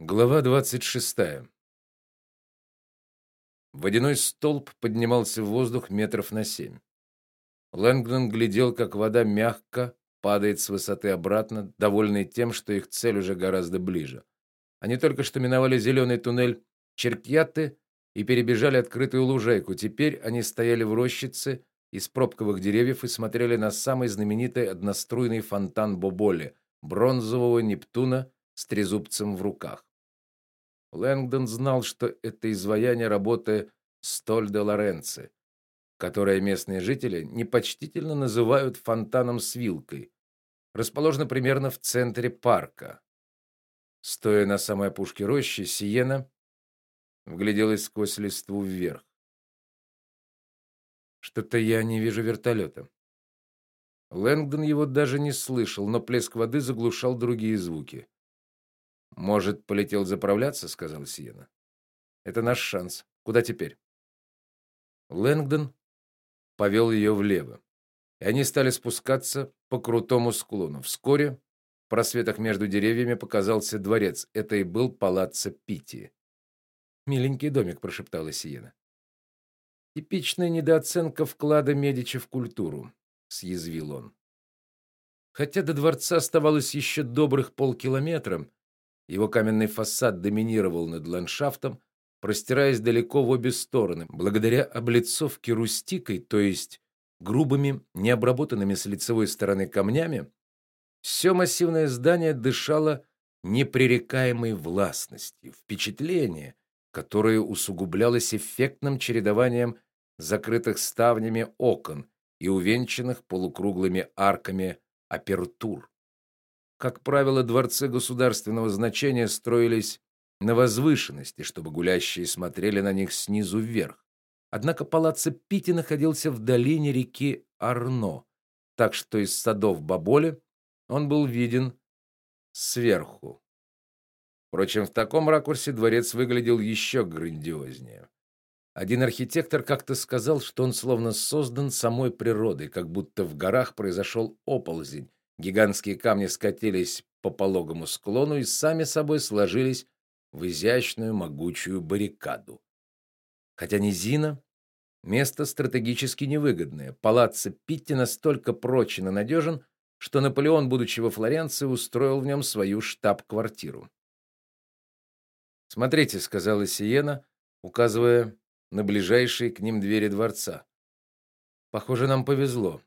Глава 26. Водяной столб поднимался в воздух метров на семь. Лэнгдон глядел, как вода мягко падает с высоты обратно, довольный тем, что их цель уже гораздо ближе. Они только что миновали зеленый туннель Черкьяты и перебежали открытую лужайку. Теперь они стояли в рощице из пробковых деревьев и смотрели на самый знаменитый одноструйный фонтан Боболи, бронзового Нептуна с трезубцем в руках. Лэнгдон знал, что это изваяние работы Столь де Лоренци, которое местные жители непочтительно называют фонтаном с вилкой. Расположено примерно в центре парка. Стоя на самой опушке рощи, Сиена вгляделась сквозь листву вверх. Что-то я не вижу вертолета». Лэнгдон его даже не слышал, но плеск воды заглушал другие звуки. Может, полетел заправляться, сказал Сиена. Это наш шанс. Куда теперь? Лэнгдон повел ее влево. И они стали спускаться по крутому склону. Вскоре в просветах между деревьями показался дворец. Это и был палаццо Пити. Миленький домик, прошептала Сиена. Типичная недооценка вклада Медичи в культуру, съязвил он. Хотя до дворца оставалось еще добрых полкилометра, его каменный фасад доминировал над ландшафтом, простираясь далеко в обе стороны, благодаря облицовке рустикой, то есть грубыми, необработанными с лицевой стороны камнями, все массивное здание дышало непререкаемой властностью. Впечатление, которое усугублялось эффектным чередованием закрытых ставнями окон и увенчанных полукруглыми арками апертур. Как правило, дворцы государственного значения строились на возвышенности, чтобы гулящие смотрели на них снизу вверх. Однако палаццо Пити находился в долине реки Арно, так что из садов Баболи он был виден сверху. Впрочем, в таком ракурсе дворец выглядел еще грандиознее. Один архитектор как-то сказал, что он словно создан самой природой, как будто в горах произошел оползень, Гигантские камни скатились по пологому склону и сами собой сложились в изящную могучую баррикаду. Хотя низина место стратегически невыгодное. Палаццо Питти настолько прочен и надежен, что Наполеон, будучи во Флоренции, устроил в нем свою штаб-квартиру. "Смотрите", сказала Сиена, указывая на ближайшие к ним двери дворца. "Похоже, нам повезло.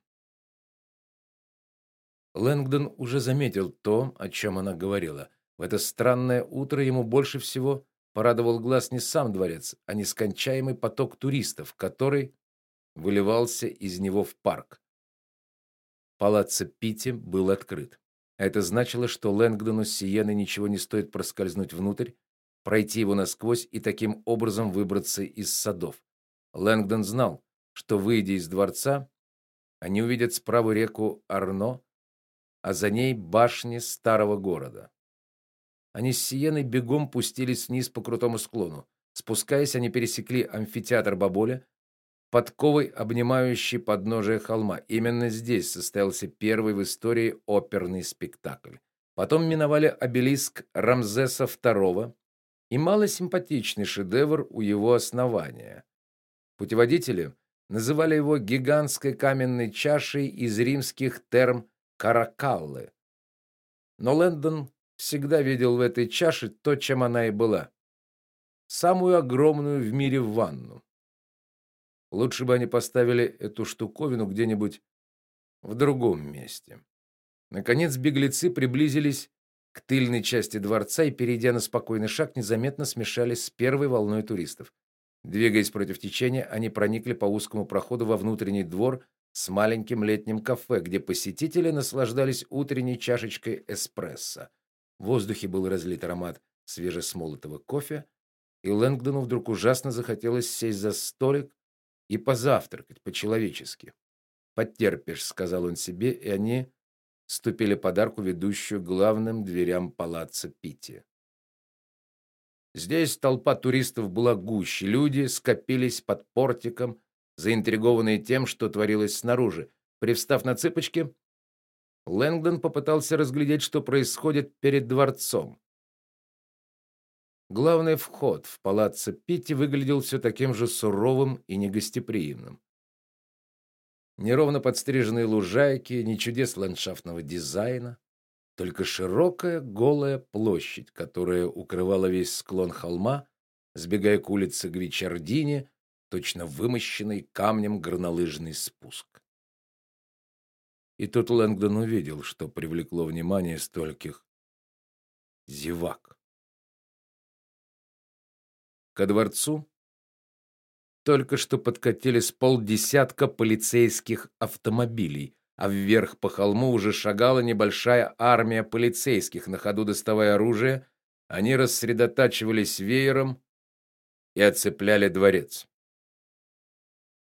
Лэнгдон уже заметил то, о чем она говорила. В это странное утро ему больше всего порадовал глаз не сам дворец, а нескончаемый поток туристов, который выливался из него в парк. Палаццо Питти был открыт. Это значило, что Лэнгдону с Сиеной ничего не стоит проскользнуть внутрь, пройти его насквозь и таким образом выбраться из садов. Лэнгдон знал, что выйдя из дворца, они увидят справа реку Арно, а за ней башни старого города. Они с Сиеной бегом пустились вниз по крутому склону. Спускаясь, они пересекли амфитеатр Баболя, подковой обнимающий подножие холма. Именно здесь состоялся первый в истории оперный спектакль. Потом миновали обелиск Рамзеса II и малосимпатичный шедевр у его основания. Путеводители называли его гигантской каменной чашей из римских терм Каракаллы. Но Лэндон всегда видел в этой чаше то, чем она и была самую огромную в мире ванну. Лучше бы они поставили эту штуковину где-нибудь в другом месте. Наконец беглецы приблизились к тыльной части дворца и, перейдя на спокойный шаг, незаметно смешались с первой волной туристов. Двигаясь против течения, они проникли по узкому проходу во внутренний двор с маленьким летним кафе, где посетители наслаждались утренней чашечкой эспрессо. В воздухе был разлит аромат свежесмолотого кофе, и Лэнгдону вдруг ужасно захотелось сесть за столик и позавтракать по-человечески. "Потерпишь", сказал он себе, и они ступили под арку, ведущую главным дверям палаца Пити. Здесь толпа туристов была гуще, люди скопились под портиком, заинтригованные тем, что творилось снаружи. Привстав на цыпочки, Лэнгдон попытался разглядеть, что происходит перед дворцом. Главный вход в палаццо Питти выглядел все таким же суровым и негостеприимным. Неровно подстриженные лужайки, ни чудес ландшафтного дизайна, только широкая голая площадь, которая укрывала весь склон холма, сбегая к улице Гвичардини, точно вымощенный камнем горнолыжный спуск. И тут Лэнгдон увидел, что привлекло внимание стольких зевак. Ко дворцу только что подкатили с полдесятка полицейских автомобилей, а вверх по холму уже шагала небольшая армия полицейских, на ходу доставая оружие, они рассредотачивались веером и оцепляли дворец.